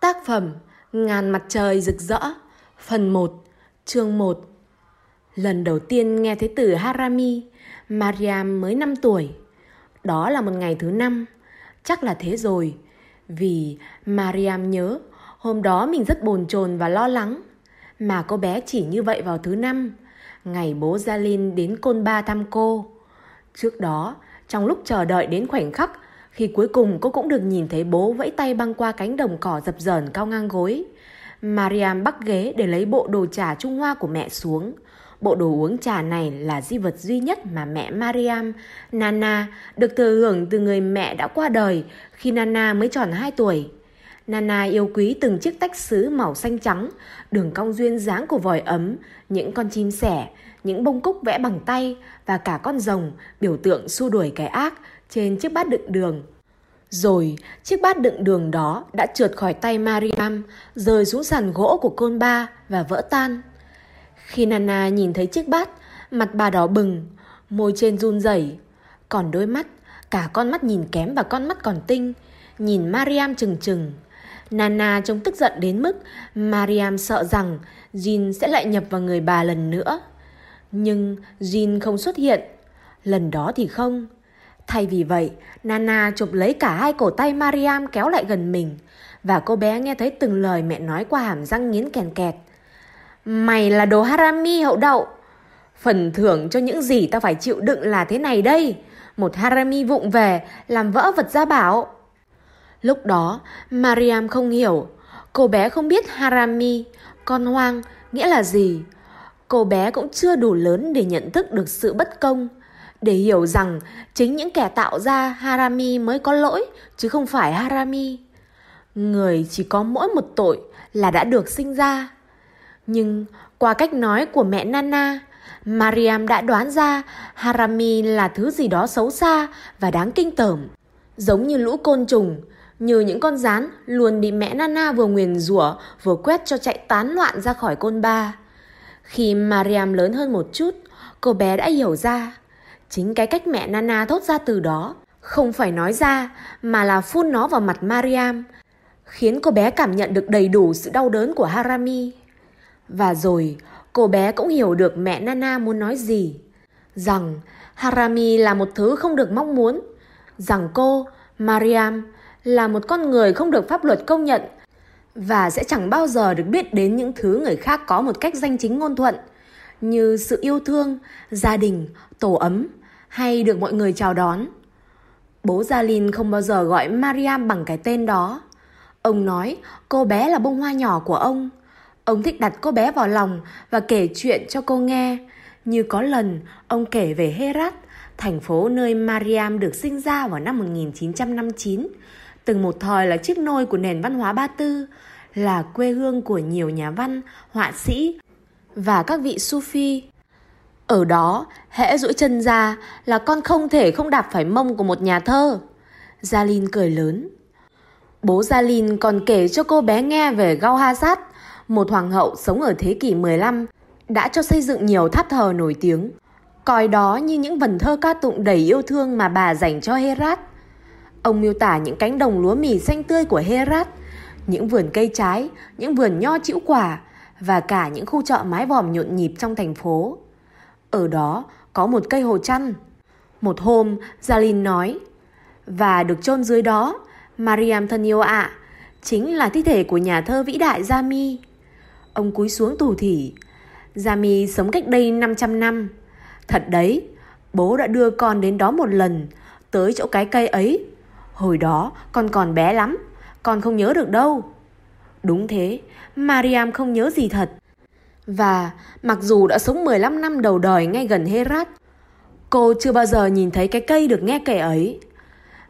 Tác phẩm Ngàn mặt trời rực rỡ, Phần 1 Chương 1 Lần đầu tiên nghe thấy từ Harami Mariam mới 5 tuổi. Đó là một ngày thứ năm. Chắc là thế rồi, Vì Mariam nhớ, Hôm đó mình rất bồn chồn và lo lắng. Mà cô bé chỉ như vậy vào thứ năm, Ngày bố Jalin đến Côn Ba thăm cô. Trước đó, Trong lúc chờ đợi đến khoảnh khắc khi cuối cùng cô cũng được nhìn thấy bố vẫy tay băng qua cánh đồng cỏ dập dờn cao ngang gối. Mariam bắt ghế để lấy bộ đồ trà Trung Hoa của mẹ xuống. Bộ đồ uống trà này là di vật duy nhất mà mẹ Mariam, Nana, được thừa hưởng từ người mẹ đã qua đời khi Nana mới tròn 2 tuổi. Nana yêu quý từng chiếc tách sứ màu xanh trắng, đường cong duyên dáng của vòi ấm, những con chim sẻ, những bông cúc vẽ bằng tay và cả con rồng, biểu tượng xua đuổi cái ác, trên chiếc bát đựng đường. Rồi, chiếc bát đựng đường đó đã trượt khỏi tay Mariam, rơi xuống sàn gỗ của côn ba và vỡ tan. Khi Nana nhìn thấy chiếc bát, mặt bà đỏ bừng, môi trên run rẩy, còn đôi mắt, cả con mắt nhìn kém và con mắt còn tinh, nhìn Mariam chừng chừng. Nana trông tức giận đến mức Mariam sợ rằng Jin sẽ lại nhập vào người bà lần nữa. Nhưng Jin không xuất hiện. Lần đó thì không. Thay vì vậy, Nana chụp lấy cả hai cổ tay Mariam kéo lại gần mình và cô bé nghe thấy từng lời mẹ nói qua hàm răng nghiến kèn kẹt. Mày là đồ harami hậu đậu. Phần thưởng cho những gì tao phải chịu đựng là thế này đây. Một harami vụng về làm vỡ vật gia bảo. Lúc đó, Mariam không hiểu. Cô bé không biết harami, con hoang, nghĩa là gì. Cô bé cũng chưa đủ lớn để nhận thức được sự bất công để hiểu rằng chính những kẻ tạo ra Harami mới có lỗi chứ không phải Harami. Người chỉ có mỗi một tội là đã được sinh ra. Nhưng qua cách nói của mẹ Nana, Mariam đã đoán ra Harami là thứ gì đó xấu xa và đáng kinh tởm. Giống như lũ côn trùng, như những con rán luôn bị mẹ Nana vừa nguyền rủa vừa quét cho chạy tán loạn ra khỏi côn ba. Khi Mariam lớn hơn một chút, cô bé đã hiểu ra Chính cái cách mẹ Nana thốt ra từ đó, không phải nói ra mà là phun nó vào mặt Mariam, khiến cô bé cảm nhận được đầy đủ sự đau đớn của Harami. Và rồi, cô bé cũng hiểu được mẹ Nana muốn nói gì. Rằng Harami là một thứ không được mong muốn. Rằng cô, Mariam, là một con người không được pháp luật công nhận và sẽ chẳng bao giờ được biết đến những thứ người khác có một cách danh chính ngôn thuận như sự yêu thương, gia đình, tổ ấm hay được mọi người chào đón. Bố Gia Linh không bao giờ gọi Mariam bằng cái tên đó. Ông nói cô bé là bông hoa nhỏ của ông. Ông thích đặt cô bé vào lòng và kể chuyện cho cô nghe. Như có lần ông kể về Herat, thành phố nơi Mariam được sinh ra vào năm 1959, từng một thời là chiếc nôi của nền văn hóa Ba Tư, là quê hương của nhiều nhà văn, họa sĩ và các vị Sufi. Ở đó, hễ duỗi chân ra là con không thể không đạp phải mông của một nhà thơ. Jalin cười lớn. Bố Jalin còn kể cho cô bé nghe về Gauhazat, một hoàng hậu sống ở thế kỷ 15, đã cho xây dựng nhiều tháp thờ nổi tiếng. Coi đó như những vần thơ ca tụng đầy yêu thương mà bà dành cho Herat. Ông miêu tả những cánh đồng lúa mì xanh tươi của Herat, những vườn cây trái, những vườn nho chĩu quả và cả những khu chợ mái vòm nhộn nhịp trong thành phố. Ở đó có một cây hồ chăn. Một hôm, Jalin nói, và được chôn dưới đó, Mariam thân yêu ạ, chính là thi thể của nhà thơ vĩ đại Jami. Ông cúi xuống tù thỉ. Jami sống cách đây 500 năm. Thật đấy, bố đã đưa con đến đó một lần, tới chỗ cái cây ấy. Hồi đó con còn bé lắm, con không nhớ được đâu. Đúng thế, Mariam không nhớ gì thật. Và mặc dù đã sống 15 năm đầu đời ngay gần Herat, cô chưa bao giờ nhìn thấy cái cây được nghe kể ấy.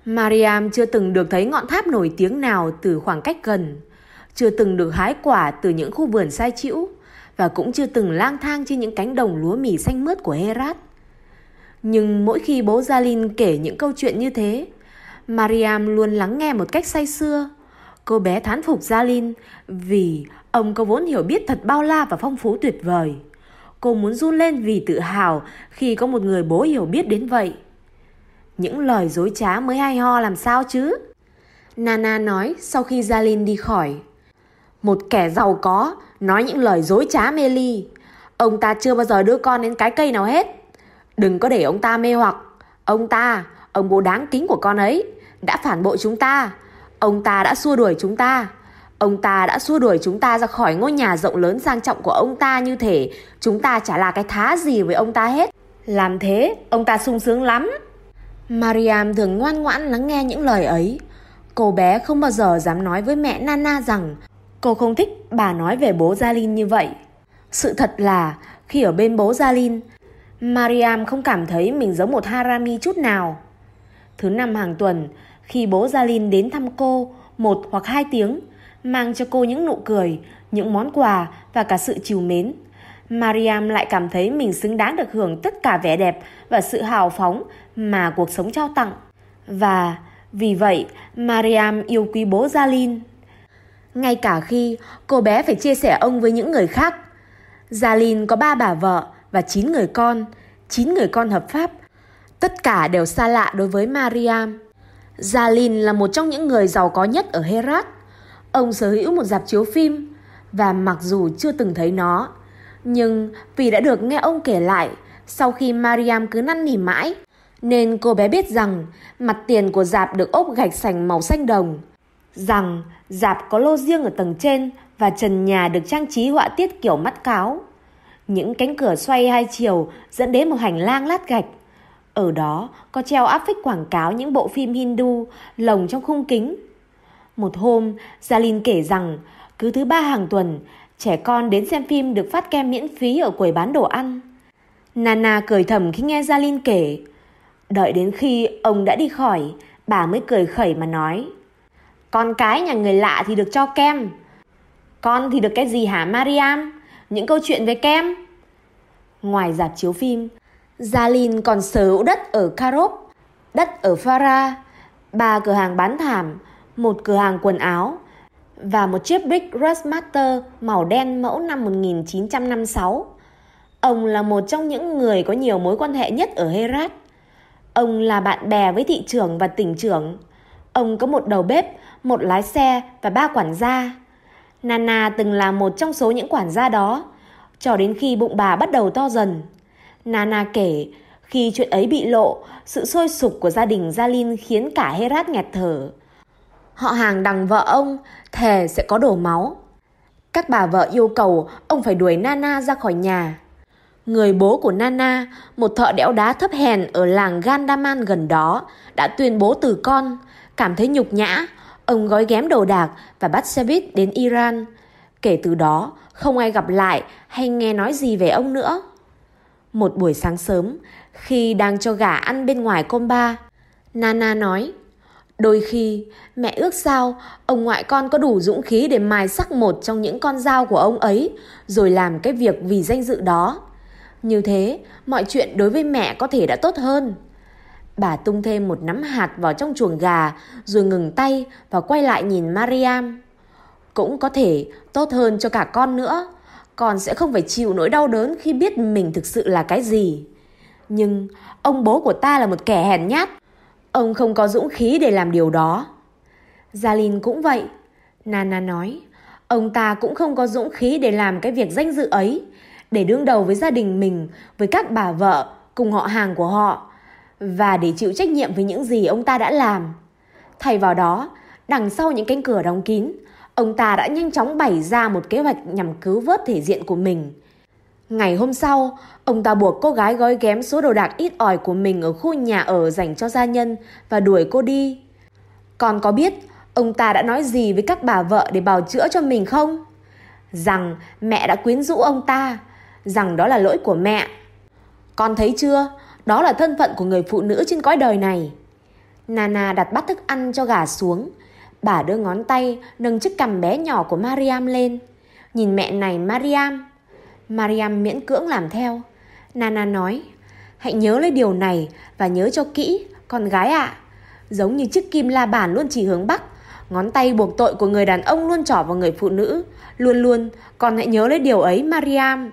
Mariam chưa từng được thấy ngọn tháp nổi tiếng nào từ khoảng cách gần, chưa từng được hái quả từ những khu vườn sai chĩu và cũng chưa từng lang thang trên những cánh đồng lúa mì xanh mướt của Herat. Nhưng mỗi khi bố Jalin kể những câu chuyện như thế, Mariam luôn lắng nghe một cách say sưa. Cô bé thán phục Jalin vì Ông có vốn hiểu biết thật bao la và phong phú tuyệt vời. Cô muốn run lên vì tự hào khi có một người bố hiểu biết đến vậy. Những lời dối trá mới hay ho làm sao chứ? Nana nói sau khi Jalin đi khỏi. Một kẻ giàu có, nói những lời dối trá mê ly. Ông ta chưa bao giờ đưa con đến cái cây nào hết. Đừng có để ông ta mê hoặc. Ông ta, ông bố đáng kính của con ấy, đã phản bội chúng ta. Ông ta đã xua đuổi chúng ta. Ông ta đã xua đuổi chúng ta ra khỏi ngôi nhà rộng lớn sang trọng của ông ta như thể chúng ta chả là cái thá gì với ông ta hết. Làm thế, ông ta sung sướng lắm. Mariam thường ngoan ngoãn lắng nghe những lời ấy. Cô bé không bao giờ dám nói với mẹ Nana rằng cô không thích bà nói về bố Jalin như vậy. Sự thật là khi ở bên bố Jalin, Mariam không cảm thấy mình giống một Harami chút nào. Thứ năm hàng tuần, khi bố Gia Linh đến thăm cô một hoặc hai tiếng, mang cho cô những nụ cười, những món quà và cả sự chiều mến. Mariam lại cảm thấy mình xứng đáng được hưởng tất cả vẻ đẹp và sự hào phóng mà cuộc sống trao tặng. Và vì vậy, Mariam yêu quý bố Gia Linh. Ngay cả khi cô bé phải chia sẻ ông với những người khác. Gia Linh có ba bà vợ và chín người con, chín người con hợp pháp. Tất cả đều xa lạ đối với Mariam. Jalin là một trong những người giàu có nhất ở Herat. Ông sở hữu một dạp chiếu phim và mặc dù chưa từng thấy nó, nhưng vì đã được nghe ông kể lại sau khi Mariam cứ năn nỉ mãi, nên cô bé biết rằng mặt tiền của dạp được ốp gạch sành màu xanh đồng, rằng dạp có lô riêng ở tầng trên và trần nhà được trang trí họa tiết kiểu mắt cáo. Những cánh cửa xoay hai chiều dẫn đến một hành lang lát gạch. Ở đó có treo áp phích quảng cáo những bộ phim Hindu lồng trong khung kính. Một hôm, Jalin kể rằng cứ thứ ba hàng tuần, trẻ con đến xem phim được phát kem miễn phí ở quầy bán đồ ăn. Nana cười thầm khi nghe Jalin kể. Đợi đến khi ông đã đi khỏi, bà mới cười khẩy mà nói. Con cái nhà người lạ thì được cho kem. Con thì được cái gì hả Mariam? Những câu chuyện về kem? Ngoài dạp chiếu phim, Jalin còn sở hữu đất ở Karop, đất ở Farah, ba cửa hàng bán thảm, một cửa hàng quần áo và một chiếc Brick Rustmaster màu đen mẫu năm 1956. Ông là một trong những người có nhiều mối quan hệ nhất ở Herat. Ông là bạn bè với thị trưởng và tỉnh trưởng. Ông có một đầu bếp, một lái xe và ba quản gia. Nana từng là một trong số những quản gia đó, cho đến khi bụng bà bắt đầu to dần. Nana kể, khi chuyện ấy bị lộ, sự sôi sục của gia đình Jalin khiến cả Herat nghẹt thở. Họ hàng đằng vợ ông thề sẽ có đổ máu. Các bà vợ yêu cầu ông phải đuổi Nana ra khỏi nhà. Người bố của Nana, một thợ đẽo đá thấp hèn ở làng Gandaman gần đó, đã tuyên bố từ con. Cảm thấy nhục nhã, ông gói ghém đồ đạc và bắt xe buýt đến Iran. Kể từ đó, không ai gặp lại hay nghe nói gì về ông nữa. Một buổi sáng sớm, khi đang cho gà ăn bên ngoài cơm ba, Nana nói Đôi khi, mẹ ước sao ông ngoại con có đủ dũng khí để mài sắc một trong những con dao của ông ấy, rồi làm cái việc vì danh dự đó. Như thế, mọi chuyện đối với mẹ có thể đã tốt hơn. Bà tung thêm một nắm hạt vào trong chuồng gà, rồi ngừng tay và quay lại nhìn Mariam. Cũng có thể tốt hơn cho cả con nữa. Con sẽ không phải chịu nỗi đau đớn khi biết mình thực sự là cái gì. Nhưng ông bố của ta là một kẻ hèn nhát, Ông không có dũng khí để làm điều đó. Gia Linh cũng vậy. Nana nói, ông ta cũng không có dũng khí để làm cái việc danh dự ấy, để đương đầu với gia đình mình, với các bà vợ, cùng họ hàng của họ, và để chịu trách nhiệm với những gì ông ta đã làm. Thay vào đó, đằng sau những cánh cửa đóng kín, ông ta đã nhanh chóng bày ra một kế hoạch nhằm cứu vớt thể diện của mình. Ngày hôm sau, ông ta buộc cô gái gói ghém số đồ đạc ít ỏi của mình ở khu nhà ở dành cho gia nhân và đuổi cô đi. Con có biết ông ta đã nói gì với các bà vợ để bào chữa cho mình không? Rằng mẹ đã quyến rũ ông ta, rằng đó là lỗi của mẹ. Con thấy chưa? Đó là thân phận của người phụ nữ trên cõi đời này. Nana đặt bát thức ăn cho gà xuống. Bà đưa ngón tay nâng chiếc cằm bé nhỏ của Mariam lên. Nhìn mẹ này Mariam, Mariam miễn cưỡng làm theo. Nana nói, hãy nhớ lấy điều này và nhớ cho kỹ, con gái ạ. Giống như chiếc kim la bàn luôn chỉ hướng Bắc, ngón tay buộc tội của người đàn ông luôn trỏ vào người phụ nữ. Luôn luôn, con hãy nhớ lấy điều ấy Mariam.